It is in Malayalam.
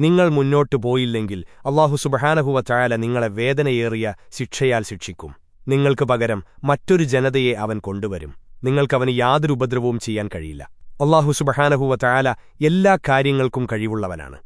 നിങ്ങൾ മുന്നോട്ടു പോയില്ലെങ്കിൽ അള്ളാഹു സുബഹാനഹുവ ചായാല നിങ്ങളെ വേദനയേറിയ ശിക്ഷയാൽ ശിക്ഷിക്കും. നിങ്ങൾക്ക് പകരം മറ്റൊരു ജനതയെ അവൻ കൊണ്ടുവരും. നിങ്ങൾക്കവന് യാതൊരു ഉപദ്രവവും ചെയ്യാൻ കഴിയില്ല. അള്ളാഹു സുബഹാനഹുവ ചായാല എല്ലാ കാര്യങ്ങൾക്കും കഴിവുള്ളവനാണ്.